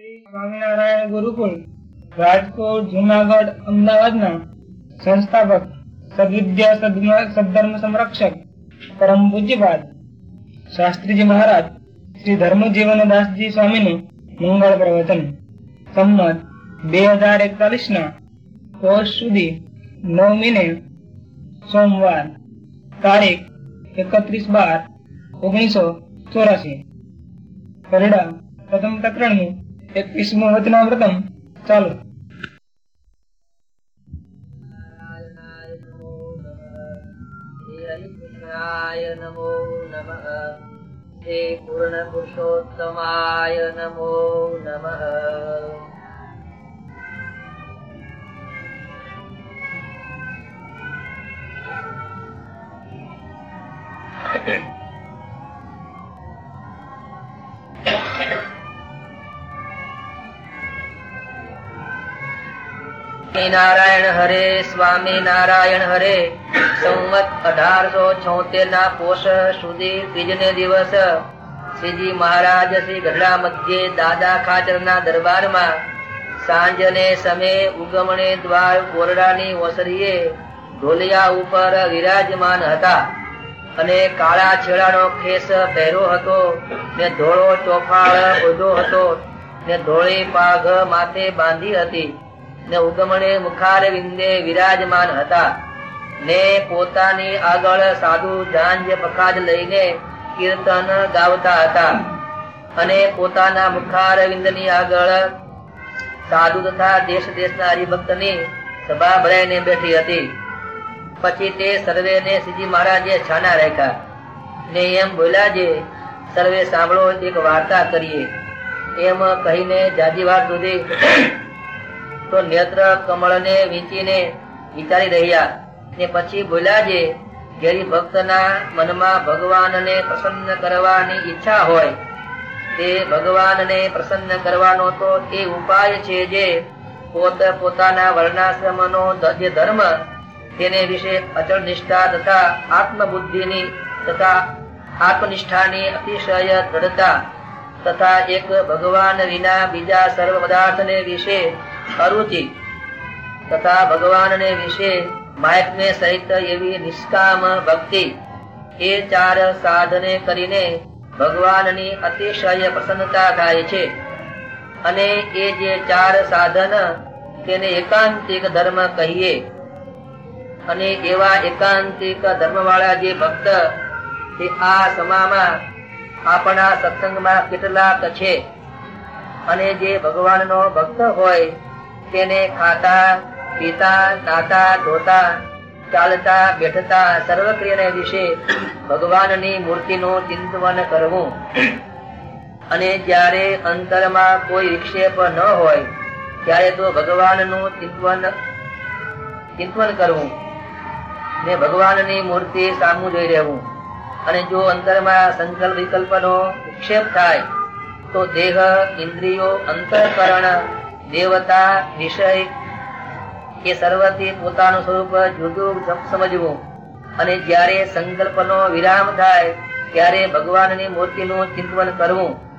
સ્વામિનારાયણ ગુરુકુલ રાજકોટ, જુનાગઢ, અમદાવાદના સંસ્થાપક, સદવિદ્યા સદધર્મ સંરક્ષક, પરમ પૂજ્યપાદ, શાસ્ત્રીજી મહારાજ, શ્રી ધર્મજીવનદાસજી સ્વામીનું મંગળ પ્રવચન. સંમત બે હજાર એકતાલીસ ના કોર્સ સુધી નવમીને સોમવાર, તારીખ એકત્રીસ બાર ઓગણીસો ચોરાસી. પરિણામ પ્રથમ પ્રકરણનું એકવીસમું વચનાવ્રતમ ચાલુ હરિકૃષ્ણાય નમો નમઃ શ્રી પૂર્ણ પુરુષોત્તમાય નમો નમઃ નારાયણ હરે સ્વામી નારાયણ હરે. સંવત અઢારસો છોતેર ના પોષ સુધી ત્રીજને દિવસ શ્રીજી મહારાજ શ્રી ગઢડા મધ્યે દાદા ખાચર ના દરબારમાં સાંજને સમય ઉગમણે દ્વાર કોરડાની ઓસરીએ ઢોલિયા ઉપર વિરાજમાન હતા અને કાળા છેડાનો ખેસ પહેરો હતો ને ધોળો ચોફાળ ઓઢો હતો ને ધોળી પાઘ માથે બાંધી હતી. ને ઉગમણે મુખાર વિંદે વિરાજમાન હતા. ને પોતાની આગળ સાધુ જાંજ પખાજ લઈને કીર્તન ગાવતા હતા. અને પોતાના મુખાર વિંદની આગળ સાધુ તથા દેશ દેશના હરિભક્તની સભા ભરાઈને બેઠી હતી. પછી તે સર્વેને શ્રીજી મહારાજે છાના રાખ્યા. ને એમ બોલ્યા જે, સર્વે સાંભળો એક વાર્તા કરીએ. એમ કહીને જાજી વાર સુધી તો નેત્ર, કમળને વીંચીને વિચારી રહ્યા ને પછી બોલ્યા જે જેરી ભક્તના મનમાં ભગવાનને પ્રસન્ન કરવાની ઈચ્છા હોય, તે ભગવાનને પ્રસન્ન કરવાનો તો એ ઉપાય છે જે પોત પોતાના વર્ણાશ્રમનો જે ધર્મ, તેને વિશે અચળ નિષ્ઠા તથા આત્મબુદ્ધિની તથા આત્મનિષ્ઠાની અતિશય દ્રઢતા તથા એક ભગવાન વિના બીજા સર્વ પદાર્થને વિશે અરુચિ તથા ભગવાનને વિશે માયકને સહિત એવી નિષ્કામ ભક્તિ. એ ચાર સાધને કરીને ભગવાનની અતિશય પ્રસન્નતા થાય છે. અને એ જે ચાર સાધન તેને એકાંતિક ધર્મ કહીએ. અને એવા એકાંતિક ધર્મવાળા જે ભક્ત તે આ સમામાં આપણા સત્સંગમાં કેટલાક છે. અને જે ભગવાનનો ભક્ત હોય તેને ખાતા, પીતા, નાતા, ધોતા, ચાલતા, બેઠતા સર્વ ક્રિયાને વિશે ભગવાનની મૂર્તિનું ચિંતન કરવું. અને જ્યારે અંતરમાં કોઈ વિક્ષેપ ન હોય, ત્યારે તો ભગવાનનું ચિંતન ચિંતન કરવું. ને ભગવાનની મૂર્તિ સામું જોઈ રહેવું. અને જો અંતરમાં સંકલ્પ વિકલ્પનો વિક્ષેપ થાય, તો દેહ, ઇન્દ્રિયો, અંતઃકરણ દેવતા વિષય એ સર્વથી પોતાનું સ્વરૂપ જુદું સમજવું. અને જ્યારે સંકલ્પનો વિરામ થાય, ત્યારે ભગવાનની મૂર્તિનું ચિંતન કરવું.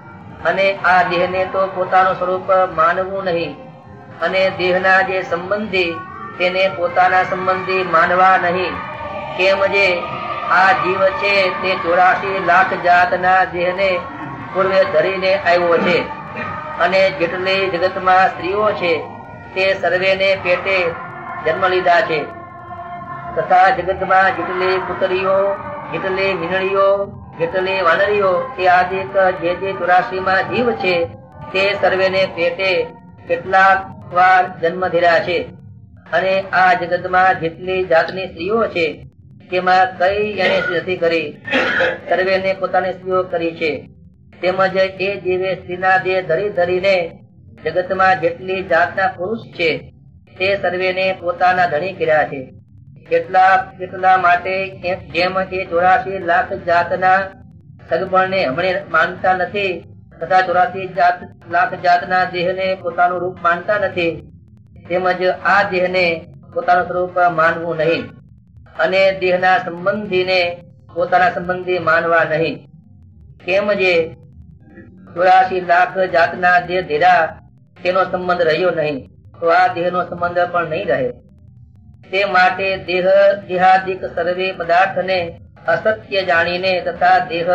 અને આ દેહને તો પોતાનું સ્વરૂપ માનવું નહીં. અને દેહના જે સંબંધી, તેને પોતાના સંબંધી માનવા નહીં. કેમ જે આ જીવ છે તે ચોરાશી લાખ જાતના દેહને પૂર્વે ધરીને આવ્યો છે. અને જેટલી જગતમાં સ્ત્રીઓ છે, તે સર્વેને પેટે જન્મ લીધા છે. તથા જગતમાં જેટલી પુતરીઓ, જેટલી મીનળીઓ જેટલી વાનરીઓ, તે આદિક જે જે ચોરાશી માં જીવ છે, તે સર્વેને પેટે કેટલાક વાર જન્મ ધર્યા છે. અને આ જગતમાં જેટલી જાતની સ્ત્રીઓ છે, તેમાં કઈ એને નથી કરી. સર્વેને પોતાની સ્ત્રીઓ કરી છે. તેમજ એ જીવે સ્ત્રીના દેહ ધરી ધરીને જગતમાં જેટલી જાતના પુરુષ છે, તે સર્વેને પોતાના ધણી કર્યા છે. કેટલા કેટલા માટે જેમ એ ચોરાશી લાખ જાતના સગપણને હમણે માનતા નથી, તથા ચોરાશી જાત લાખ જાતના દેહને પોતાનું રૂપ માનતા નથી, તેમજ આ દેહને પોતાનું સ્વરૂપ માનવું નહીં, અને દેહના સંબંધીને પોતાના સંબંધી માનવા નહીં. કેમ જે ચોરાશી લાખ જાતના જે ધીરા, તેનો સંબંધ રહ્યો નહીં. તો આ દેહ નો સંબંધ પણ નહીં રહે તે માટે દેહ, દેહાદિક સર્વે પદાર્થને અસત્ય જાણીને તથા દેહ,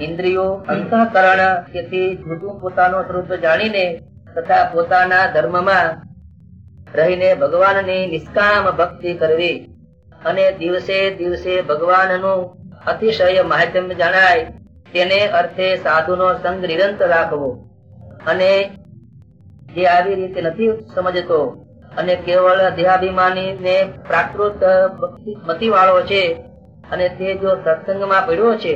ઇન્દ્રિયો, અંતઃકરણ તેથી જુદું પોતાનો સ્વરૂપ જાણીને તથા પોતાના ધર્મમાં રહીને ભગવાનની નિષ્કામ ભક્તિ કરવી. અને દિવસે દિવસે ભગવાનનું અતિશય માહિતમ જણાય તેને અર્થે સાધુનો સંગ નિરંતર રાખવો. અને જે આવી રીતે નથી સમજતો અને કેવળ દેહાભિમાની ને પ્રાકૃત મતી વાળો છે અને તે જો સત્સંગમાં પડ્યો છે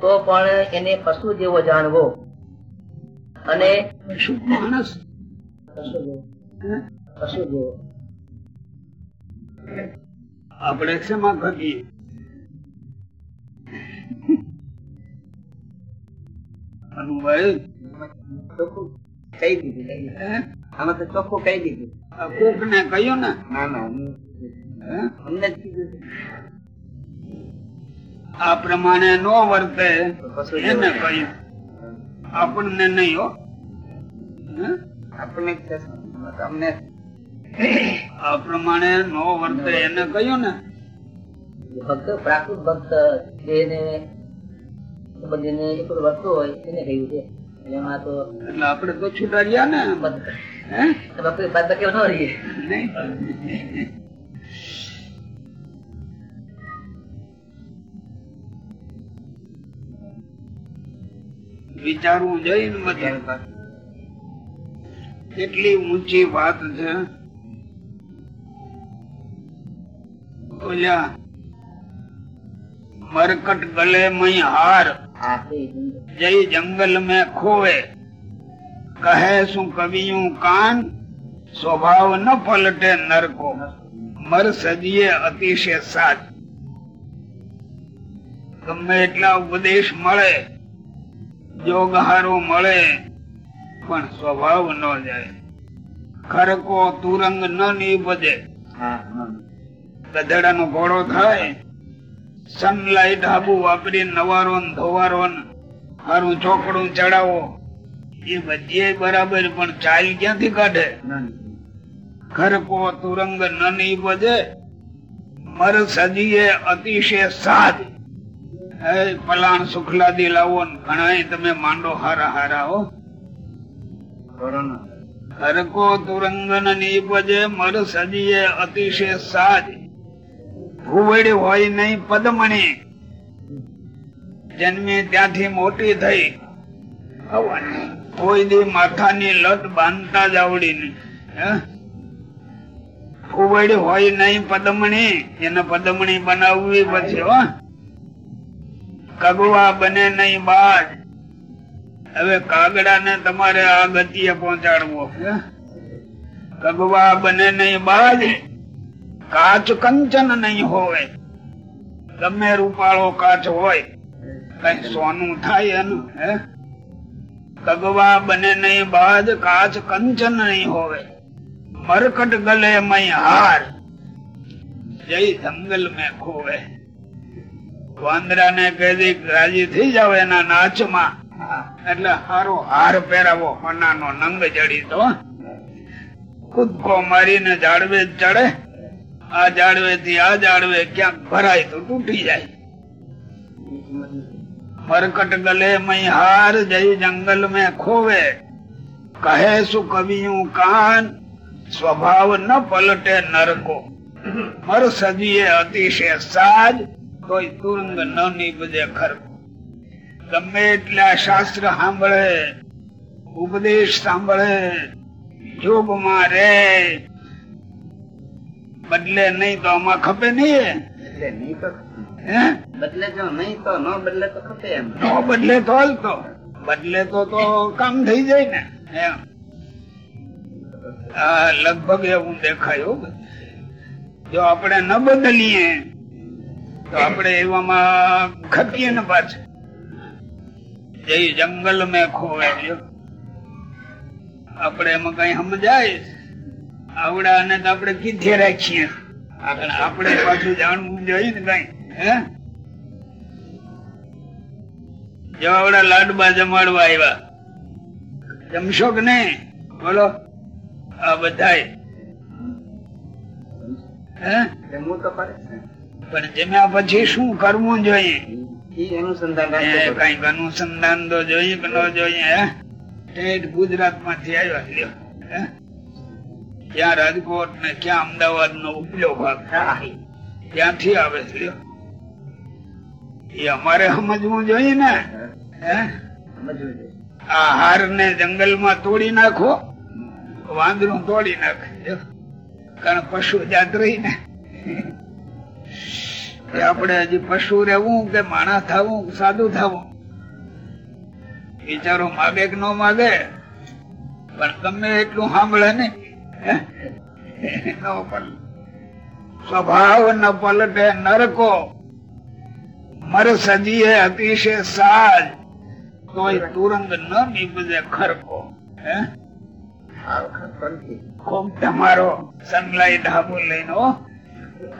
તો પણ એને પશુ જેવો જાણવો. અને પશુ માણસ. પશુ જેવો. આપણે શેમાં ઘટીએ અનુભાઈ ચોખ્ખું કહી દીધું આમાં તો ચોખ્ખું કહી દીધું આ કોકને કહ્યું ને? ના ના અમને જ કીધું આ પ્રમાણે નો વર્તે એને કહ્યું. આપણને નહીં હો. હે? આપણે અમને આ પ્રમાણે નો વર્તે. એને કહ્યું ને? ભક્ત પ્રાકૃત ભક્ત જેને સંબંધીને એકલું વર્તો હોય એને કહ્યું છે. એમાં તો એટલે આપણે તો છૂટા ગયા ને હે? બાકી બાદ બાકી ન રહીએ. વિચારવું જોઈએ ને બધા. કેટલી ઊંચી વાત છે. ઓલા મરકટ ગલે મય હાર. જઈ જંગલ મેં ખોવે. કહે શું કવિયું કાન? સ્વભાવ ન પલટે નરકો. મર સદીએ અતિશય સાચ. ગમે એટલા ઉપદેશ મળે જોગહારો મળે પણ સ્વભાવ ન જાય. ખરકો તુરંગ ન નીપજે ગધેડાનો ઘોડો થાય સનલાઇટ આબુ વાપરી નવારો ધોવારો મારું ચોકડું ચડાવો. એ બધી બરાબર, પણ ચાલ ક્યાંથી કાઢે? ખરકો તુરંગ ન બજે મર સજીએ અતિશય સાદ. હે, પલાણ સુખલાદી લાવો ને ઘણાય તમે માંડો હારા હારા હો. ખરકો તુરંગ ન બજે મર સજીએ અતિશય સાદ. ભૂવડી હોય નહીં, પદમણી જન્મે ત્યાંથી મોટી થઈ આવવાની. કોઈ દી માથાની લત બાંધતા જ આવડી હે? હોય નહીં, પદમણી એને પદમણી બનાવવી પછી હો કગવા બને નહીં બાજ હવે કાગડા ને તમારે આ ગતિએ પહોંચાડવો? કગવા બને નહીં બાજ કાચ કંચન નહીં હોય. ગમે રૂપાળો કાચ હોય, કઈ સોનું થાય એનું, હે? કગવા બને નહીં બાદ કાચ કંચન નહીં હોય. મરકટ ગલે મય હાર. જય જંગલ મેં ખોવે. વાંદરા ને કહી રાજી થઈ જાવ એના નાચમાં. એટલે હારો હાર પહેરાવો હોનાનો નંગ જડી તો. કૂદકો મારીને જાળવે જ ચડે. આ જાડવે થી આ જાડવે ક્યાંક ભરાય તો તૂટી જાય. મરકટ ગલે મય હાર જઈ જંગલ મેં ખોવે. કહે સુ કવિયું કાન? સ્વભાવ ન પલટે નરકો. મર સજીએ અતિશય સાજ કોઈ તુરંગ ન નીપજે ખરકો. ગમે એટલા શાસ્ત્ર સાંભળે, ઉપદેશ સાંભળે, જોગમાં રે બદલે નહીં તો આમાં ખપે નહીં નહીં તો બદલે જો નહીં તો ન બદલે તો ખપે એમ. નો બદલે તો હાલતો બદલે તો તો કામ થઈ જાય ને. એમ. લગભગ એવું દેખાયું જો આપણે ન બદલીએ તો આપણે એવામાં ખપીએ ને પાછું. જય જંગલ મેં ખોવાય. આપણે એમાં કઈ સમજાય? આવડા તો આપણે કીધે રાખીએ. આપણે પાછું જાણવું જોઈએ ને કઈ. હે? જો આવડા લાડબા જમાડવા આવ્યા. જમશો કે નહીં? બોલો. આ ને. પણ જમ્યા પછી શું કરવું જોઈએ? કંઈક અનુસંધાન તો જોઈએ કે ન જોઈએ ઠેઠ ગુજરાતમાંથી આવ્યા ક્યાં રાજકોટ ને ક્યાં અમદાવાદ નો ઉપલો ભાગ. ત્યાંથી આવે છે. અમારે સમજવું જોઈએ ને. આ હાર ને જંગલમાં તોડી નાખો. વાંદરું તોડી નાખે. કારણ પશુ જાત રહી ને. આપણે હજી પશુ રહેવું કે માણસ થવું સાધુ થવું? બિચારો માગે કે ન માગે? પણ ગમે એટલું સાંભળે ને. ન પલટે. સ્વભાવ ન પલટે નરકો. મર સજીએ અતિશય સાજ તોય તુરંગ ન નીપજે ખરકો. કોક તમારો સનલાઈટ હાબુ લઈને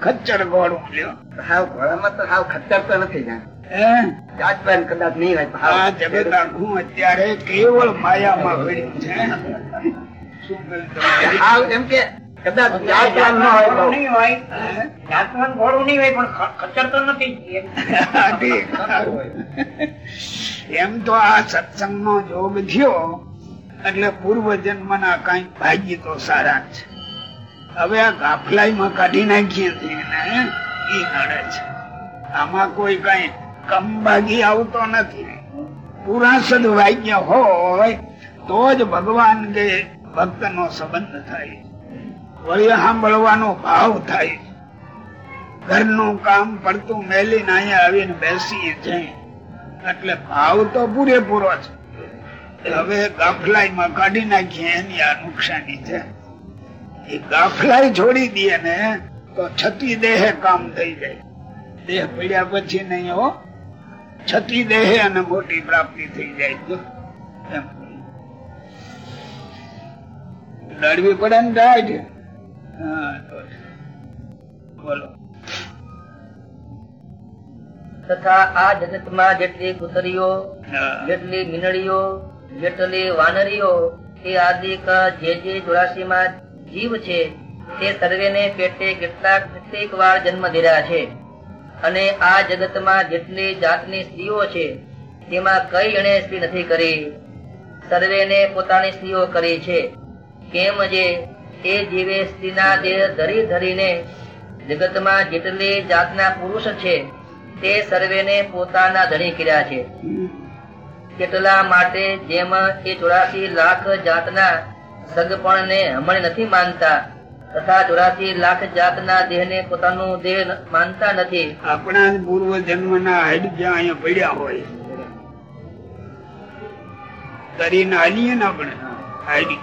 ખચ્ચર ગોળું લ્યો. હાવ ગોળામાં તો હાવ ખચ્ચર તો નથી કદાચ નહીં હાવ. જગત આખું અત્યારે કેવળ માયામાં પડ્યું છે. એમ કે કદાચ જાતભાન ન હોય તો. નહીં હોય જાતવાન ઘોડું નહીં હોય પણ ખ- તો નથી. એમ તો આ સત્સંગ નો જોગ થયો એટલે પૂર્વ જન્મ ના કઈ ભાગ્ય તો સારા છે. હવે આ ગાફલાઈ માં કાઢી નાખીએ છીએ ને ઈ નડે છે. આમાં કોઈ કઈ કમભાગી આવતો નથી. પુરાસદ વાગ્ય હોય તો જ ભગવાન કે ભક્ત નો સંબંધ થાય. વળી સાંભળવાનો ભાવ થાય. ઘરનું કામ પડતું મેલીને અહીંયા આવીને બેસીએ જાય એટલે ભાવ તો પૂરેપૂરો છે. હવે ગાફલાઈ માં કાઢી નાખીએ એની આ નુકસાની છે. એ ગાફલાઈ છોડી દે ને તો છતી દેહે કામ થઈ જાય. દેહ પડ્યા પછી નહીં હો. છતી દેહે અને મોટી પ્રાપ્તિ થઈ જાય. એમ. લડવી પડે ને ટાઈટ હા બોલો. તથા આ જગતમાં જેટલી કુતરીઓ જેટલી મીનળીઓ જેટલી વાનરીઓ એ આદિક જે જે ચોરાસી માં જીવ છે તે સર્વેને પેટે કેટલાક કેટલીક વાર જન્મ દીધા છે. અને આ જગતમાં જેટલી જાતની સ્ત્રીઓ છે તેમાં કઈ એણે સ્ત્રી નથી કરી. સર્વેને પોતાની સ્ત્રીઓ કરી છે. કેમ જે એ જીવે સ્ત્રીના દેહ ધરી ધરીને જગતમાં જેટલી જાતના પુરુષ છે તે સર્વેને પોતાના ધણી કર્યા છે. કેટલા માટે જેમ એ ચોરાસી લાખ જાતના સગપણને હમણે નથી માનતા તથા ચોરાસી લાખ જાતના દેહને પોતાનું દેહ માનતા નથી. આપણા પૂર્વ જન્મ ના હાડ જ્યાં અહીંયા પડ્યા હોય કરીને હાલીએ ને આપણે હાડી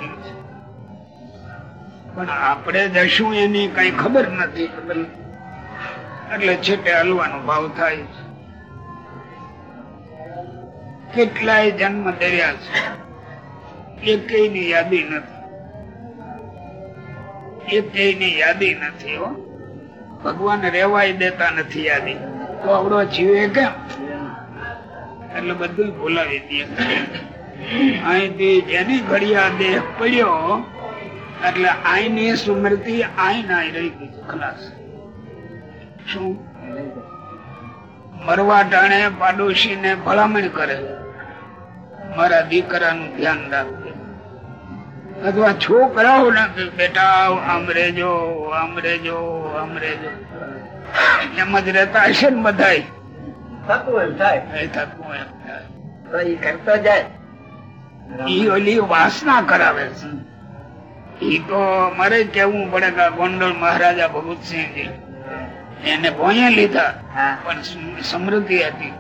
પણ આપણે જશું એની કઈ ખબર નથી. એટલે છેટે હલવાનો ભાવ થાય કેટલાય જન્મ દર્યા છે. ની યાદી નથી. ની યાદી નથી હો. ભગવાન રેવાય દેતા નથી યાદી. તો આવડો જીવે કેમ? એટલે બધું ભૂલાવી દે. અહીંથી જેની ઘડિયા દેહ પડ્યો એટલે આઈની સ્મૃતિ આઈ રહી ગઈ ખલાસ. શું? મરવા ટાણે પાડોશી ને ભલામણ કરે. મારા દીકરાનું ધ્યાન રાખજે. અથવા છોકરાઓ ને બેટા આમ રેજો આમ રેજો આમ રેજો એમ જ રહેતા હશે ને બધા થતું એમ થાય. એ થતું એમ થાય. કરતો જાય. ઈ ઓલી વાસના કરાવે છે. તો મારે કેવું પડે કે ગોંડલ મહારાજા ભગતસિંહજી. એને ભોંયે લીધા પણ સમૃદ્ધિ હતી.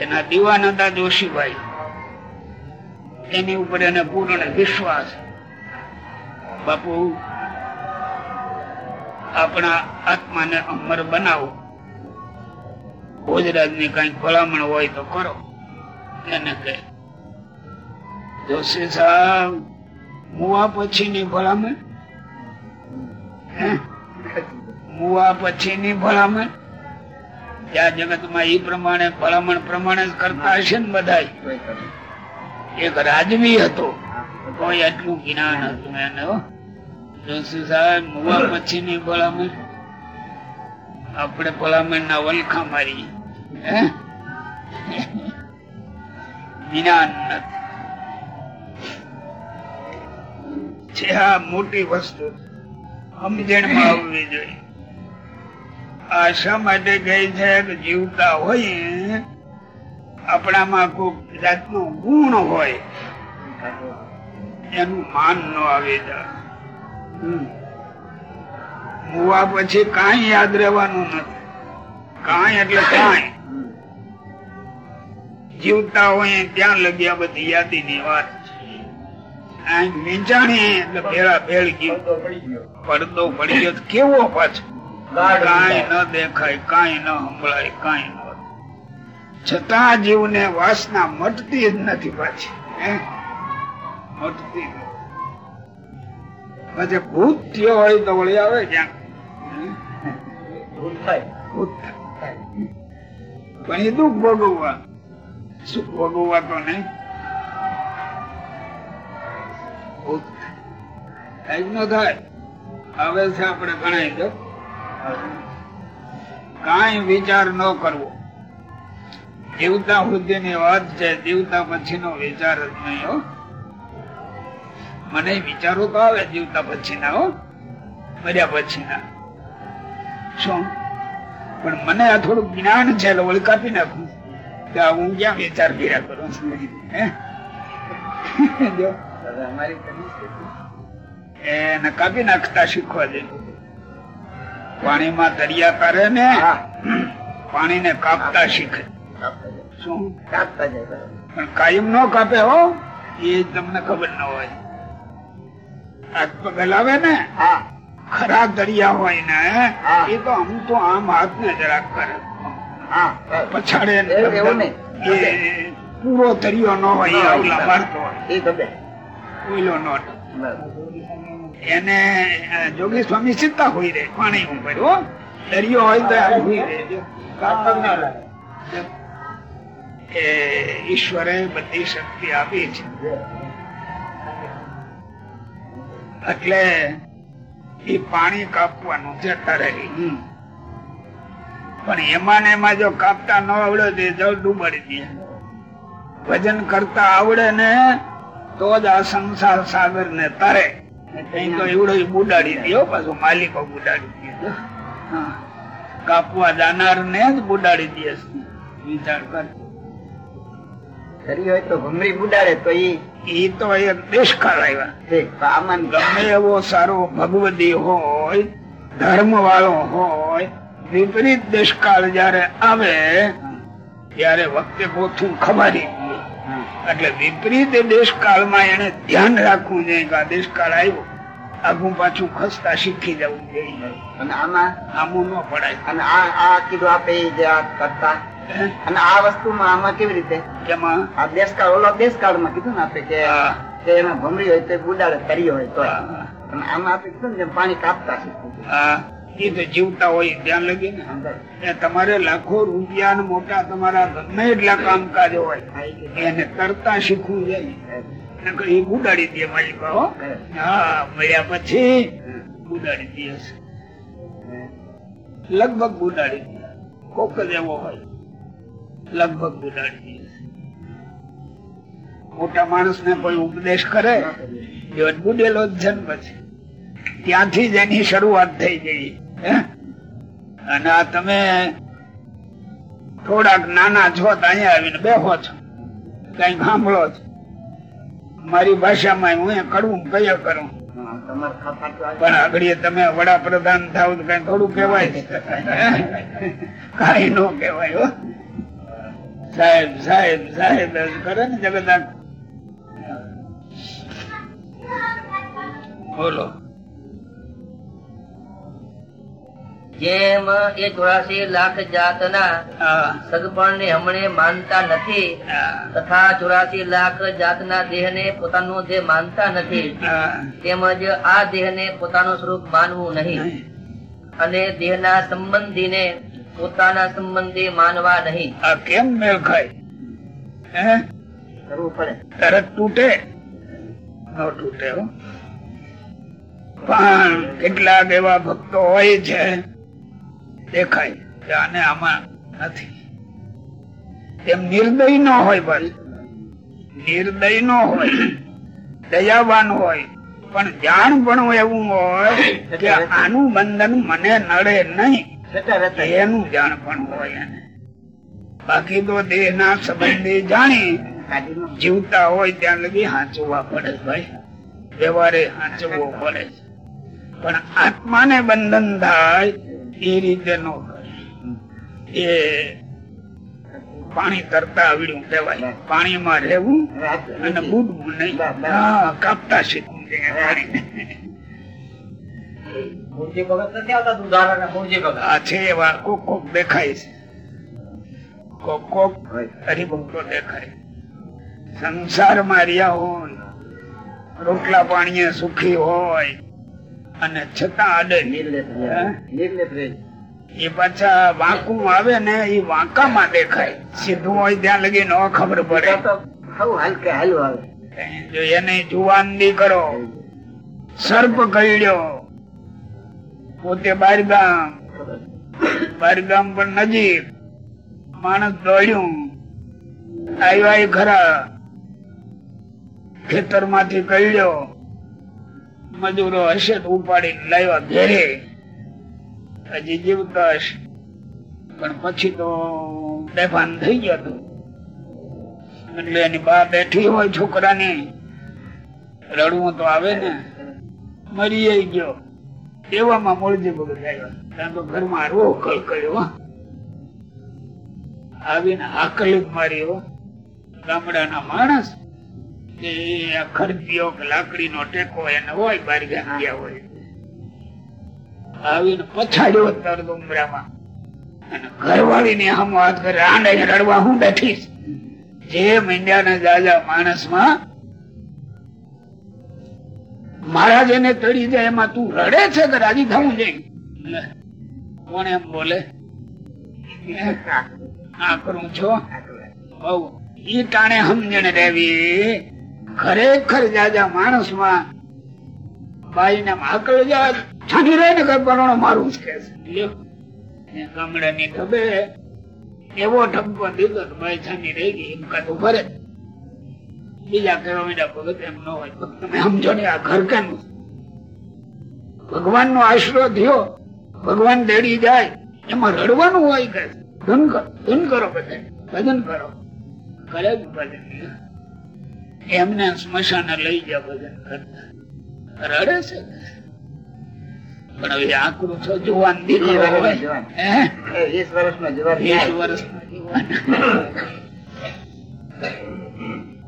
એના દીવાન હતા જોશીભાઈ. એની ઉપર એને પૂર્ણ વિશ્વાસ. બાપુ આપણા આત્માને અમર બનાવો. ભોજરાજની કઈ ભલામણ હોય તો કરો. એને કહે જોશી સાહેબ મુવા પછીની ભલામણ? મુવા પછીની ભલામણ જ્યાં જગતમાં ઈ પ્રમાણે, ભલામણ પ્રમાણે કરતા હશે ને બધા. એક રાજવી હતો કોઈ એટલું જ્ઞાન હતું એને. જોશી સાહેબ મુવા પછી ની ભલામણ આપણે ભલામણ ના વલખા મારી હે? જ્ઞાન નથી છે આ મોટી વસ્તુ સમજણમાં આવવી જોઈએ. આશા માટે કહે છે કે જીવતા હોય, આપણામાં કોઈ જાતનો ગુણ હોય, એનું માન ન આવી. મુવા પછી કાંઈ યાદ રહેવાનું નથી. કાંઈ એટલે કાંઈ. જીવતા હોય ત્યાં લગ્યા બધી યાદી ની વાત. એટલે ભેળા ભેળ ગયો. પડદો પડી ગયો. કેવો પાછો? કાંઈ ન દેખાય કાંઈ ન સંભળાય કાંઈ ન છતાં જીવને વાસના મટતી જ નથી પાછી મટતી. પછી ભૂત થયો હોય તો વળી આવે ક્યાંક. ભૂત થાય. પણ એ દુઃખ ભોગવવા સુખ ભોગવવા તો નહીં ભૂત થાય. કંઈક ન થાય. આવે છે આપણે ગણાય દો કાંઈ વિચાર ન કરવો. જીવતા સુધી ની વાત છે, જીવતા પછી નો વિચાર જ નહીં, હો. મને વિચારો તો આવે જીવતા પછી ના હો. મર્યા પછી ના શું? પણ મને આ થોડું જ્ઞાન છે, એટલે વળી નાખું. કે હું ક્યાં વિચાર કર્યા કરું છું? હે? જો, એને કાપી નાખતા શીખવા દે. પાણીમાં દરિયા કરે ને પાણી ને કાપતા શીખે. શું? કાપતા જાય પણ કાયમ નો કાપે હો એ તમને ખબર ન હોય. હાથ પગ હલાવે ને? હા. ખરા દરિયા હોય ને. એ તો આમ તો આમ હાથ ને જરાક કરે. હા. પછાડે પૂરો દરિયો ન હોય આવલા મારતો હોય. ઓઈલો નોટ. એને જોગી સ્વામી સીધા હોય રે પાણી ઉપર દરિયો હોય તો ઈશ્વરે બધી શક્તિ આપી છે. એટલે એ પાણી કાપવાનું છે રહી. પણ એમાં ને એમાં જો કાપતા ન આવડે તો જળ ડૂબાડી દે. ભજન કરતા આવડે ને તો જ આ સંસાર સાગર ને તરે તો એવડો બુડાડી દો પાછું માલિકો બુડાડી દે. કાપવા જાનાર ને જ બુડાડી દે. વિચાર કર. હોય તો ભમરી બુડાડે તો ઈ. તો એક દેશકાળ આવ્યા. ગમે એવો સારો ભગવદી હોય ધર્મ વાળો હોય વિપરીત દેશકાળ જયારે આવે ત્યારે વખતે પોથું ખબારી એટલે વિપરીત દેશકાળમાં એને ધ્યાન રાખવું જોઈએ કે આ દેશકાળ આવ્યો. આગું પાછું ખસતા શીખી જવું જોઈએ. અને આમાં? આમું ન પડાય. અને આ આ કીધું આપે જે આ કરતા. અને આ વસ્તુમાં આમાં કેવી રીતે? કેમાં? આ દેશકાળ ઓલો દેશકાળમાં કીધું ને આપે કે એમાં ભમરી હોય તો બુડાડે તરી હોય તો. અને આમાં આપે કીધું ને પાણી કાપતા શીખવું એ તો જીવતા હોય, ધ્યાન લગી ને. તમારે લાખો રૂપિયા મોટા તમારા ગમે એટલા કામકાજ હોય, એને તરતા શીખવું જાય એ ઉડાડી દે માલિક હા. મળ્યા પછી ઉડાડી દે છે. લગભગ ઉડાડી દે. કોક જ એવો હોય. લગભગ ઉડાડી દે મોટા માણસ ને કોઈ ઉપદેશ કરે બુડેલો જ છે પછી. ત્યાંથી જ એની શરૂઆત થઈ ગઈ? અને આ તમે થોડાક નાના છો તો અહીંયા આવીને બેહો છો. કઈ સાંભળો છો. મારી ભાષામાં હું કડવું કયા કરું. પણ આગળ તમે વડાપ્રધાન થાવ તો કઈ થોડું કેવાય કઈ નો કેવાય હો. સાહેબ સાહેબ સાહેબ કરે ને જગદાથ બોલો. જેમ એ ચોરાસી લાખ જાતના સગપણ ને હમણે માનતા નથી તથા ચોરાસી લાખ જાતના દેહ ને પોતાનું દેહ માનતા નથી તેમજ આ દેહ ને પોતાનું સ્વરૂપ માનવું નહીં. અને દેહના સંબંધીને પોતાના સંબંધી માનવા નહીં. આ કેમ મેળ ખાય? કરવું પડે. તરત તૂટે? ન તૂટે. પણ કેટલાક એવા ભક્તો હોય છે દેખાય. કે આને આમાં નથી. તેમ નિર્દય ન હોય ભાઈ. નિર્દય ન હોય. દયાવાન હોય. પણ જાણ પણ એવું હોય કે આનું બંધન મને નડે નહીં. એનું જાણ પણ હોય બાકી તો દેહ ના સંબંધી જાણી જીવતા હોય ત્યાં લગી હાંચવા પડે ભાઈ. વ્યવહારે હાંચવો પડે. પણ આત્માને બંધન થાય એ રીતે નો એ પાણી તરતા આવડ્યું કહેવાય. પાણીમાં રહેવું અને બુડવું નહીં. કાપતા શીખવું સંસારમાં રહ્યા હોય રોટલા પાણીએ સુખી હોય અને છતાં આડે. નિર્લેપ રહે. એ પાછા વાંકું આવે ને એ વાંકામાં દેખાય. સીધું હોય ત્યાં લગી ન ખબર પડે. હલકે હાલ્યું આવે જો એને જુવાનદી કરો. સર્પ કઈડ્યો પોતે બારગામ. બારગામ પણ નજીક. માણસ દોડ્યું. આવ્યા ખરા ખેતરમાંથી કઈડ્યો મજૂરો હશે તો ઉપાડીને લાવ્યા ઘેરે. હજી જીવતા હશે. પણ પછી તો બેભાન થઈ ગયો હતો. એટલે એની બા બેઠી હોય છોકરાની. રડવું તો આવે ને. મરી ગયો. એવામાં મૂળજી ભગત આવ્યા ત્યાં તો ઘરમાં રો કળકળ્યો હો. આવીને હાકલી જ મારી, હો. ગામડાના માણસ ખરપીઓ કે લાકડીનો ટેકો એને હોય બાર ગયા હોય. આવીને પછાડ્યો તરત ઉમરામાં અને ઘરવાળીને હમ વાત કરે આને રડવા હું બેઠીશ? જે મીંડ્યાના જાજા માણસમાં મહારાજ એને તળી જાય એમાં તું રડે છે કે રાજી થવું જોઈએ કોણ એમ બોલે? આ કરું છો. બહુ ઈ ટાણે સમજણ રેવી ખરેખર જાજા માણસમાં બાઈ ને માકડ જા રહે ને કઈ પરણો મારું જ કે. ઢબે એવો ઠપકો દીધો બાઈ છાની રહી ગઈ, એમ કાતો ભરે બીજા મીડા ભગત, એમ ન હોય તમે સમજો ને આ ઘર કેમ ભગવાન નો થયો ભગવાન દેડી જાય. એમાં રડવાનું હોય કે ધન કરો ધન કરો બધા ભજન કરો. કરે ભજન એમને સ્મશાને લઈ ગયા કરતા. રડે છે. પણ હવે આકૃતો જુવાન દીકરો હોય. જુવાન. હે? એ વીસ વર્ષનો જુવાન વીસ વર્ષનો જુવાન.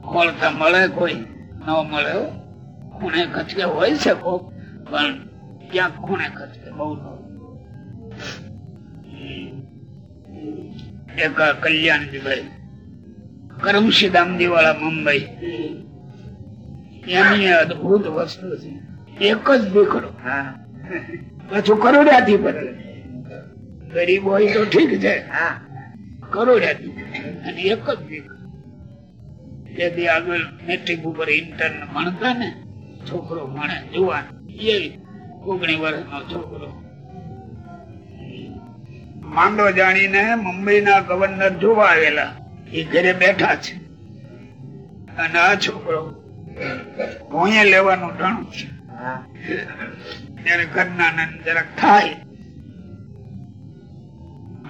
ખોળતા મળે કોઈ ન મળે. ખૂણે ખચકે હોય છે કોક પણ ક્યાંક ખૂણે ખચકે બહુ એક કલ્યાણજીભાઈ કરમશીદામજી વાળા મુંબઈ. એની અદભુત વસ્તુ છે. એક જ દીકરો. હા. પાછું કરોડ્યાથી પડે ગરીબ હોય તો ઠીક છે. હા. કરોડ્યાથી અને એક જ દીકરો. જેથી આગળ મેટ્રિક ઉપર ઇન્ટર ભણતા ને છોકરો ભણે જુવાન. એ ઓગણી વર્ષનો છોકરો. માંડો જાણીને મુંબઈના ગવર્નર જોવા આવેલા. એ ઘરે બેઠા છે. અને આ છોકરો ભોંયે લેવાનું ટાણું છે. ત્યારે ઘરના ને જરાક થાય.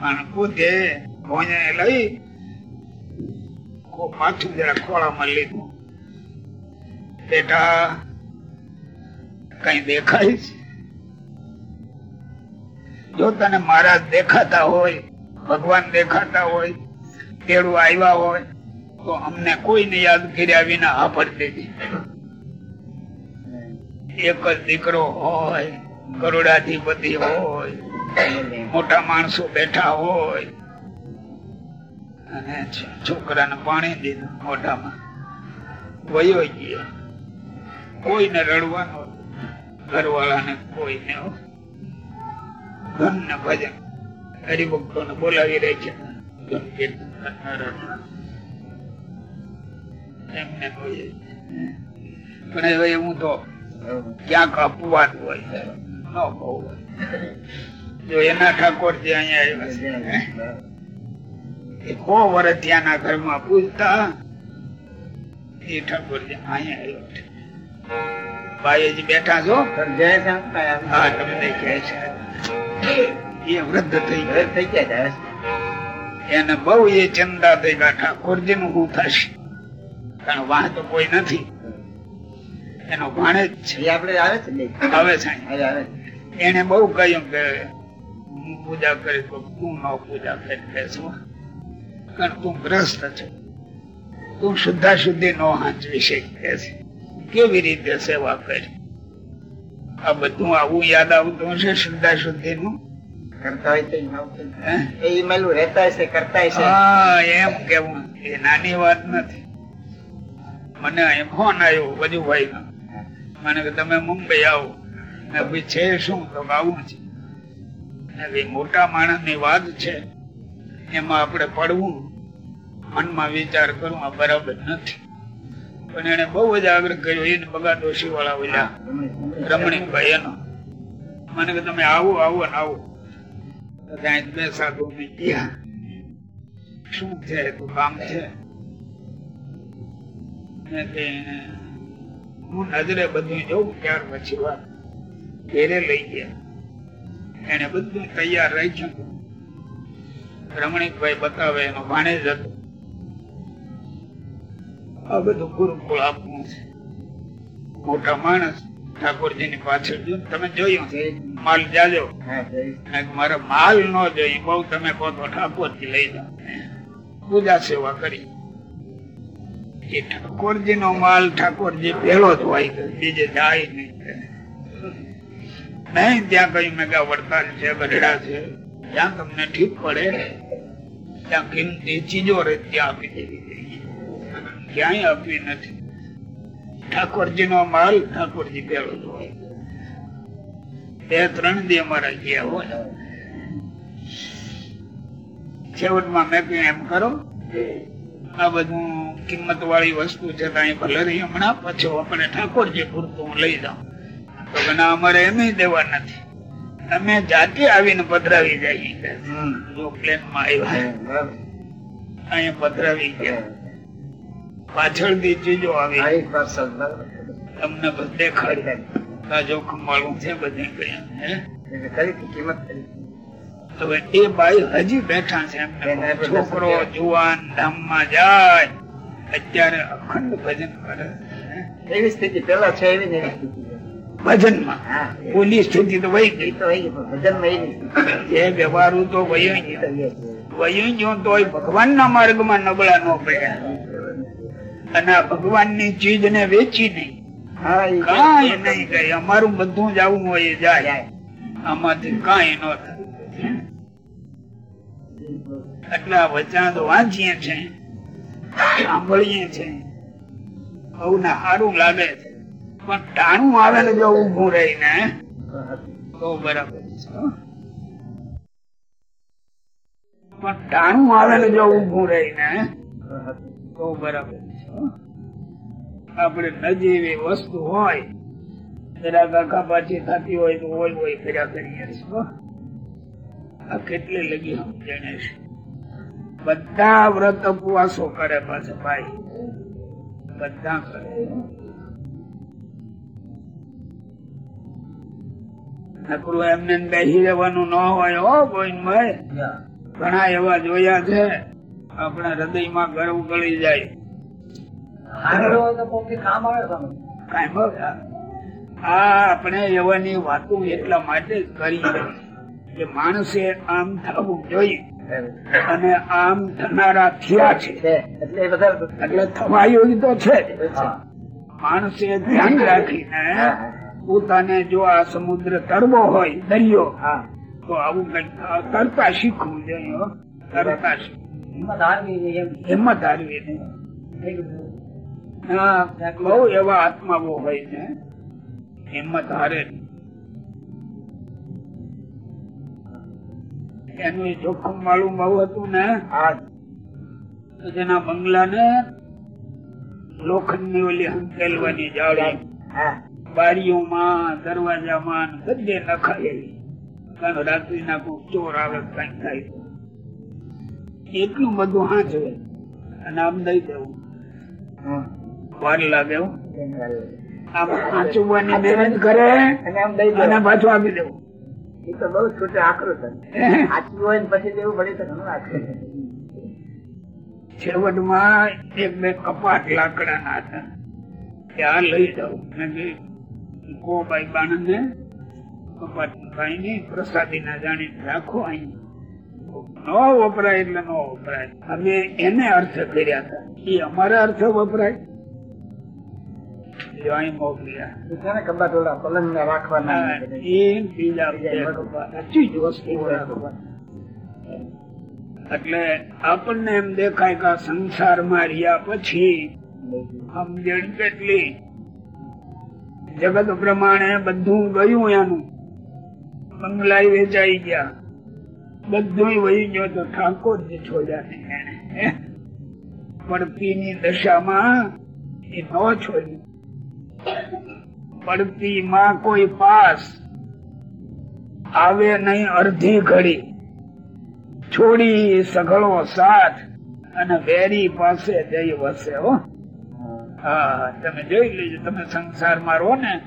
પણ પોતે ભોંયે લઈ પાછું જરા ખોળામાં લીધું. બેટા, કઈ દેખાય છે? જો તને મહારાજ દેખાતા હોય, ભગવાન દેખાતા હોય તેડું આવ્યા હોય, તો અમને કોઈને યાદ કર્યા વિના હા પડી એક જ દીકરો હોય કરોડાધિપતિ હોય, મોટા માણસો બેઠા હોય, અને છોકરાને પાણી દીધું મોઢામાં. વયો ગયો. કોઈને રડવાનો ઘરવાળાને કોઈને. ધન ને ભજન હરિભક્તો ને બોલાવી રહી છે. પણ હવે એવું તો ક્યાંક અપવાદ હોય ન બહુ જો એના ઠાકોર જે અહીંયા આવ્યા છે એ કો વર્ષ ત્યાંના ઘરમાં પૂછતા એ ઠાકોરજી અહીંયા આવ્યો છે. ભાઈ જ બેઠા છો? હા તમને કહે છે. એ વૃદ્ધ થઈ ગયા. થઈ ગયા એને બહુ એ ચિંતા થઈ ગયા ઠાકોરજી નું શું થશે? કારણ વાહ તો કોઈ નથી. એનો ભાણે જ છે. એ આપડે આવે છે આવે છે. એને બહુ કહ્યું કે હું પૂજા કરી તો તું ન પૂજા કરી બેસવા કારણ તું ગ્રસ્ત છે. તું શુદ્ધા શુદ્ધિ નો હાંચવી શકે છે કેવી રીતે સેવા કરી? આ બધું આવું યાદ આવતું હશે શુદ્ધા શુદ્ધિ નું નાની વાત નથી. મને અહીં ફોન આવ્યો વજુભાઈ નો મને કે તમે મુંબઈ આવો. ને છે શું? તો આવું છે. મોટા માણસની વાત છે. એમાં આપણે પડવું. મનમાં વિચાર કરવો આ બરાબર નથી. પણ એને બહુ જ આગ્રહ કર્યો એને બગા દોષી વાળા ઓલા રમણીકભાઈ એનો. મને કે તમે આવો આવો ને આવો. ઘેરે લઈ ગયા. એને બધું તૈયાર રાખ્યું. રમણીકભાઈ બતાવે, એનો ભાણે જ હતો. આ બધું ગુરુકુળ આપવું છે. મોટા માણસ ઠાકોરજી ની પાછળ જો તમે જોયું? માલ જાજો. મારે માલ ન જોઈ બહુ તમે કહો તો ઠાકોરજી લઈ જાઓ. પૂજા સેવા કરી. એ ઠાકોરજી નો માલ ઠાકોરજી પેલો જ હોય બીજે જાય નહીં. નહીં ત્યાં કઈ મેગા વડતાલ છે ગઢડા છે. જ્યાં તમને ઠીક પડે. ત્યાં કિંમતી ચીજો રે ત્યાં આપી દેવી ક્યાંય આપવી નથી. ઠાકોરજી નો માલ ઠાકોરજી પેલો હોય બે ત્રણ દી અમારા ગયા હોય. છેવટમાં મેં કહ્યું એમ કરો આ બધું કિંમત વાળી વસ્તુ છે ભલે રહી હમણાં પછી આપણે ઠાકોરજી પૂરતું હું લઈ જાઉં. તો કે અમારે એમ દેવા નથી. અમે જાતે આવીને પધરાવી જાય. કે જો પ્લેનમાં આવ્યા અહીંયા પધરાવી ગયા. પાછળથી ચીજો આવી. તમને બધે દેખાડી જોખમ વાળું છે બધે. હવે એ બાઈ હજી બેઠા છે એમને એને આપણે છોકરો જુવાન ધામમાં જાય. અત્યારે અખંડ ભજન કરે. એવી સ્થિતિ પેલા છે એવી ને એવી સ્થિતિ છે. ભજનમાં? ઓલી સ્થિતિ તો વહી ગઈ. તો હોય પણ ભજનમાં એ વ્યવહારું તો વહી એ ગયો. તો ભગવાનના માર્ગમાં નબળા ન પડ્યા. અને ભગવાનની ચીજ ને વેચી નહીં. કઈ નહીં કઈ અમારું બધું જ આવું હોય જાય. આમાંથી કઈ ન થાય. એટલા આ વચન વાંચીએ છે. સાંભળીએ છે. બહુ ને સારું લાગે છે. પણ ટાણું આવે ને જો ઊભું રહીને તો બરાબર છે પણ ટાણું આવે ને જો ઊભું રહીને તો બરાબર. આપણે નજીવી વસ્તુ હોય જરા કાકા પાછી થતી હોય તો હોય હોય કર્યા કરીએ આ કેટલી લગી સમજણે છે બધા વ્રત ઉપવાસો કરે પાછા ભાઈ. બધા કરે. નકરું એમને બેસી રહેવાનું ન હોય હો ગોવિંદભાઈ ઘણા એવા જોયા છે આપણા હૃદયમાં ગર્વ ગળી જાય. આ આપણે એવાની વાતો એટલા માટે જ કરી કે માણસે આમ થવું જોઈએ અને આમ થનારા થયા છે. એટલે થવાયું તો છે. માણસે ધ્યાન રાખીને. પોતાને જો આ સમુદ્ર તરવો હોય દરિયો હા તો આવું તરતા શીખવું જોઈએ હો. તરતા શીખવું. હિંમત હારવી હિંમત હારવી નહીં બહુ એવા આત્માઓ હોય છે હિંમત હારે. એનું જોખમ વાળું બહુ હતું ને હા તો જેના બંગલા ને લોખંડની ઓલી હંકેલવાની જાળી હા બારીઓમાં દરવાજામાં બધે નખાયેલી. કારણ રાત્રિ ના કોઈ ચોર આવે કઈ થાય. એટલું બધું હાચવે અને આમ દઈ દેવું. વાર લાગે. આમ મહેનત કરે અને આમ દઈ અને પાછું આપી દેવું. એ તો બહુ છૂટે આકરું હોય ને પછી દેવું પડે તો ઘણું આકરું છેવટમાં એક બે કપાટ લાકડાના હતા. ત્યાં લઈ જાઉં મેં કીધું, કો ભાઈ બાણંદને કપાટ ભાઈ ની પ્રસાદી ના જાણીને રાખો અહીં. નો વપરાય એટલે નો વપરાય. અમે એને અર્થ કર્યા હતા. એ અમારા અર્થ વપરાય. અહીં મોકલ્યા ને પલંગ ને રાખવાના ને બીજા જ એટલે આપણને એમ દેખાય કે સંસારમાં રહ્યા પછી સમજણ કેટલી જગત પ્રમાણે બધું ગયું એનું. બંગલા વેચાઈ ગયા. બધું વહી ગયો તો ઠાકોર જ છોડ્યા એણે. પડતી દશામાં એ ન છોડ્યું. પડતી માં કોઈ પાસ આવે નહીં અડધી ઘડી. છોડી સઘળો સાથ અને વેરી પાસે જઈ વસે હો. હા, તમે જોઈ લેજો, તમે સંસાર મારો ને,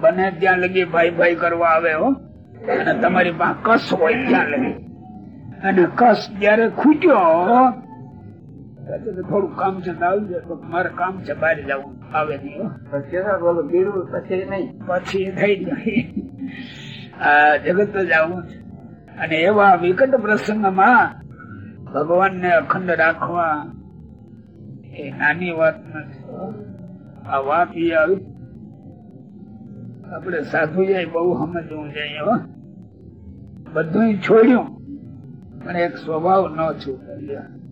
બને ત્યાં લગી ભાઈ ભાઈ કરવા આવે હો. અને તમારી પાસે કસ હોય ત્યાં લગી. અને કસ જયારે ખૂટ્યો થોડું કામ છે તો મારે કામ છે બહાર જવું આવે નહીં પછી નહીં. થઈ જાય. આ જગત જ આવું અને એવા વિકટ પ્રસંગમાં ભગવાન ને અખંડ રાખવા એ નાની વાત નથી આ વાત એ આવી. આપણે સાધુ જાય બહુ સમજવું જોઈએ હો. બધું છોડ્યું પણ એક સ્વભાવ ન છૂટે.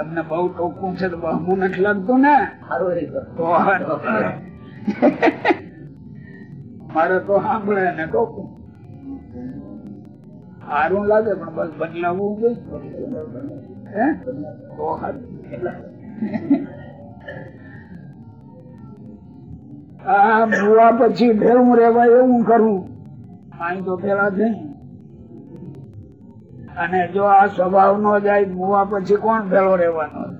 તમને બહુ ટોકું છે તો બહુ નથી લાગતું ને. મારે તો સાંભળે ને ટોકું. સારું લાગે પણ બસ બદલાવવું આ ભૂવા પછી ભેળું રેવાય એવું કરું. અહીં તો પેલા થઈ અને જો આ સ્વભાવ નો જાય, મુવા પછી કોણ ભેળો રહેવાનો?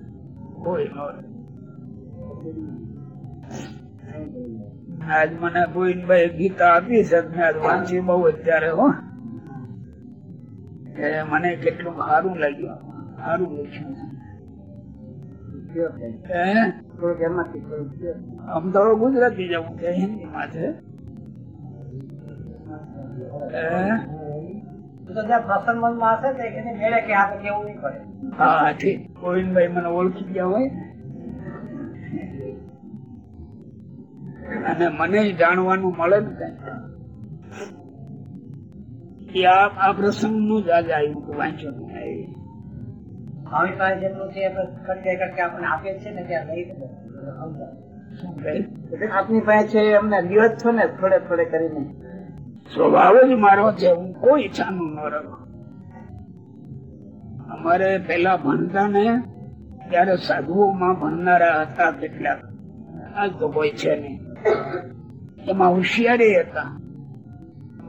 કોઈ નો આજ મને ગોવિંદભાઈ ગીતા આપી છે, મેં આજ વાંચી બહુ અત્યારે, હો. મને કેટલું સારું લાગ્યું. સારું લખ્યું. આમ તો ગુજરાતી જવું છે હિન્દી માં છે. હે? ઠીક. ગોવિંદભાઈ મને ઓળખી ગયા હોય. અને મને જાણવાનું મળે ને કઈ આ પ્રસંગનું જ આજે આવ્યું કે વાંચો? આપની પાસે છે અમને જ છો ને થોડે થોડે કરીને. સ્વભાવ જ મારો છે કોઈ ઈચ્છાનું ન રહું અમારે પેલા ભણતા ને ત્યારે સાધુઓમાં ભણનારા હતા કેટલાક. આજ તો કોઈ છે નહીં. એમાં હોશિયારી હતા.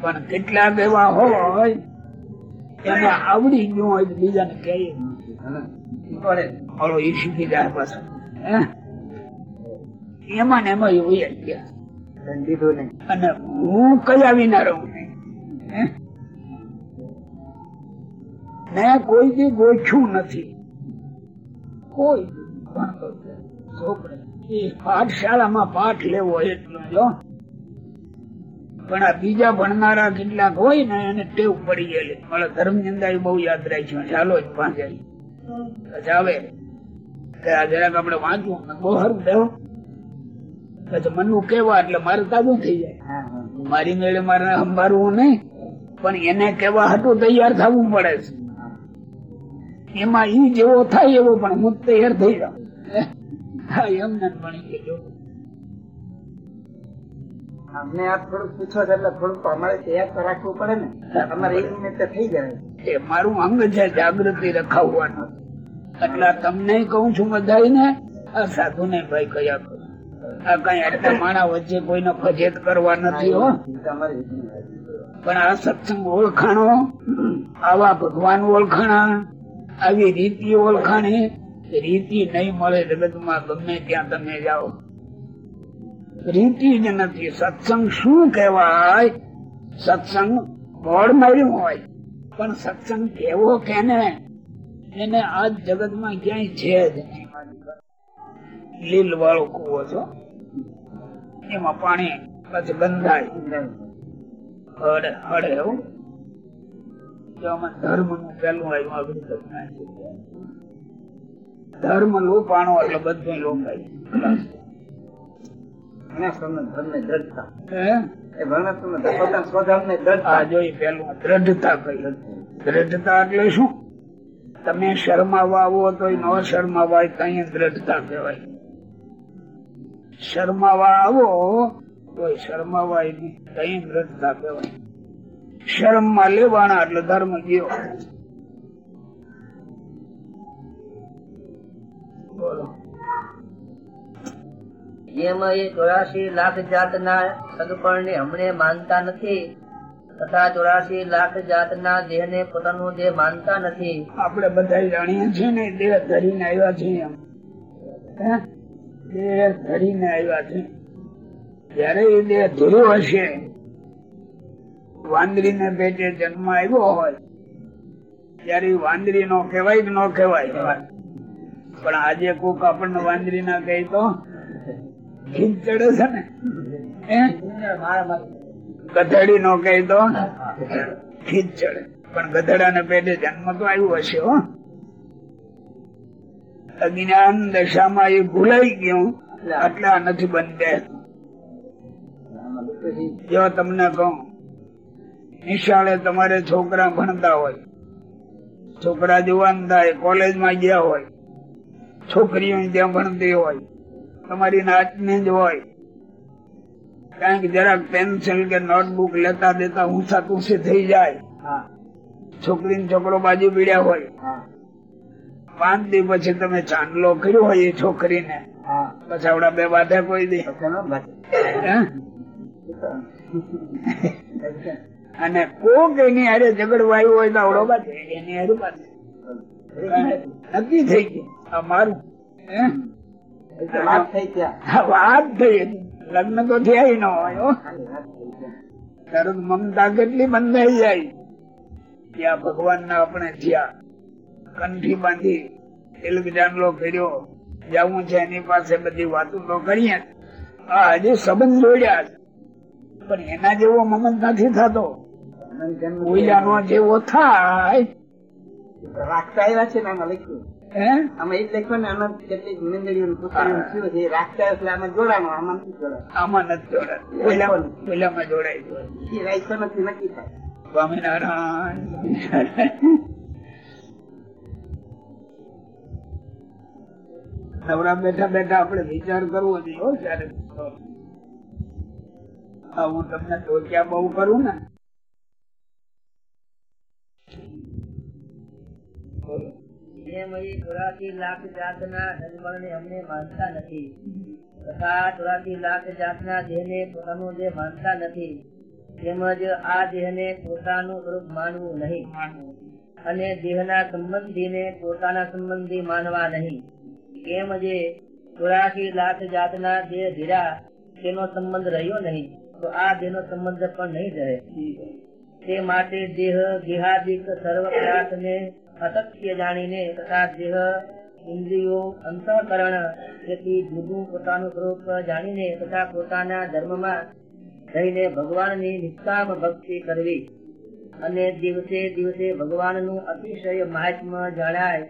પણ કેટલાક એવા હોય એને આવડી ગયું હોય બીજાને કહે પડે. ઓલો ઈ શીખી જાય પાછું. હે? એમાં ને એમાં એ વહી ગયા. અને હું કયા વિના રહું? હે? કોઈ દી ગોઠ્યું નથી. કોઈ પાઠશાળામાં પાઠ લેવો એટલો પણ આ બીજા ભણનારા કેટલાક હોય ને, એને ટેવ પડી ગયેલી. મારા ધર્મ નિંદા બહુ યાદ રાખી ચાલો જ પાંચ આવે આ જરાક આપણે વાંચવું બહુ સારું દેવો પછી કેવા એટલે મારે તાજું થઈ જાય. મારી મેળે મારે સંભાળવું નહીં પણ એને કેવા હતું તૈયાર થવું પડે છે. એમાં ઈ જેવો થાય એવો પણ હું તૈયાર થઈ જાઉં. હા એમને જ ભણી ગયો અમને આ થોડુંક પૂછો છો એટલે થોડુંક અમારે તૈયાર તો રાખવું પડે ને. અમારે એ નિમિત્તે થઈ જાય. એ મારું અંગ છે જાગૃતિ રખાવવાનું. એટલે તમને કહું છું બધાને આ સાધુ ને ભાઈ કયા માણા વચ્ચે કોઈને ફજેત કરવા નથી પણ આ સત્સંગ ઓળખાણો, આવા ભગવાન ઓળખાણા, આવી રીતિ ઓળખાણી, રીતિ નહીં મળે જગતમાં, ગમે ત્યાં તમે જાઓ. રીતિ જ નથી, સત્સંગ શું કહેવાય? સત્સંગ બોર્ડ માર્યું હોય. પણ સત્સંગ કેવો કેને? એને આજ જગતમાં ક્યાંય છે જ નહીં. લીલ વાળો કુવો છો. એમાં પાણી પછી બંધાય. હળે હળે એવું. ધર્મનું આવ્યું આગળ ધર્મ લોપાણો એટલે બધું લોપાય દ્રઢતા. એટલે શું? તમે શરમાવા આવો તો ન શરમાવાય કઈ દ્રઢતા કહેવાય. શરમાવા આવો તો શરમાવાય નહીં. કઈ દ્રઢતા કહેવાય શરમમાં લેવાના એટલે ધર્મ ગયો. બોલો. જેમ એ ચોરાશી લાખ જાતના સગપણને હમણે માનતા નથી તથા ચોરાશી લાખ જાતના દેહને પોતાનું દેહ માનતા નથી. આપણે બધા જાણીએ છીએ ને દેહ ધરીને આવ્યા છીએ? પણ આજે કોક આપણને વાંદરી ના કહી તો ખીજ ચડે છે ને? ગધેડી નો કહી તો ખીચ ચડે પણ ગધેડા ને પેટે જન્મ તો આવ્યું હશે હો. અજ્ઞાન દશામાં એ ભૂલાઈ ગયું. એટલે આ નથી બનતે. જો તમને કહું નિશાળે તમારે છોકરા ભણતા હોય છોકરા જુવાન થાય કોલેજમાં ગયા હોય છોકરીઓ ત્યાં ભણતી હોય તમારી નાચની જ હોય કારણ કે જરાક પેન્સિલ કે નોટબુક લેતા દેતા ઊંચા ઊંચી થઈ જાય. છોકરી ને છોકરો બાજુ પીડ્યા હોય પાંચ દી પછી તમે ચાંદલો કર્યો હોય એ છોકરીને પછી આવડા બે બાધા કોઈ દે. અને કોક એની હારે આવ્યો હોય તો આવડો બાધે એની હારે બાધે નક્કી થઈ ગયું. આ મારું હે? હા, વાત થઈ લગ્ન તો થયા ન હોય તરત મમતા કેટલી બંધાઈ જાય. ત્યાં ભગવાન ના આપણે થયા. કંઠી બાંધી કર્યો જવું છે એની પાસે બધી વાતો તો કરીએ. આ હજી સંબંધ જોડ્યા છે. પણ એના જેવો મમત નથી થતો. ઓઈલાનો જેવો થાય. રાખતા આવ્યા છે ને લખ્યું. હે? આમાં એ લખ્યું ને આમાં કેટલીક મંડળીઓ પુસ્તકો શું છે. રાખતા એટલે આમાં જોડાણો આમાં નથી આમાં નથી જોડાતું. ઓઈલા ઓઈલામાં જોડાય એ રાખતો નથી નક્કી થાય. સ્વામિનારાયણ. નવરા બેઠા બેઠા આપણે વિચાર કરવો જોઈએ ત્યારે હું તમને ટોક્યા બહુ કરું ને. લાખ જાતના માનતા નથી. તથા ચોરાશી લાખ જાતના દેહને પોતાનો દેહ માનતા નથી. તેમજ આ દેહને પોતાનું સ્વરૂપ માનવું નહીં. અને દેહના સંબંધીને પોતાના સંબંધી માનવા નહીં. કેમ જે ચોરાશી લાખ જાતના જે ધીરા તેનો સંબંધ રહ્યો નહીં, તો આ દેહનો સંબંધ પણ નહીં રહે. તે માટે દેહ દેહાદિક સર્વ પદાર્થને અસત્ય જાણીને તથા દેહ ઇન્દ્રિયો અંતઃકરણ તેથી જુદું પોતાનું સ્વરૂપ જાણીને તથા પોતાના ધર્મમાં રહીને ભગવાનની નિષ્કામ ભક્તિ કરવી. અને દિવસે દિવસે ભગવાનનું અતિશય મહાત્મ્ય જણાય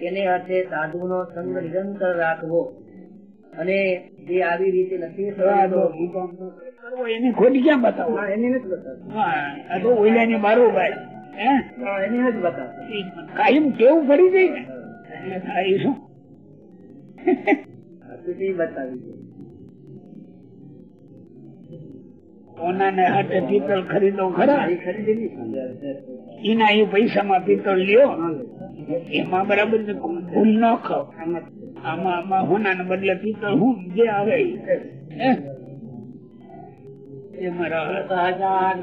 તેને અર્થે સાધુનો સંગ નિરંતર રાખવો. અને જે આવી રીતે નથી એની ખોટ ક્યાં બતાવો એની નથી બતાવતું. ઓઈલા ની તો ભાઈ. એની નથી બતાવતું. કાયમ કેવું પડી જાય ને. થાય શું? બતાવી છે ને હાથે પિત્તળ ખરીદો ખરા. એના એ પૈસા માં પિત્તળ લ્યો. એમાં બરાબર ભૂલ ન ખાવ આમાં આમાં હોના બદલે પીતો હું જે આવે એ મારા હજાર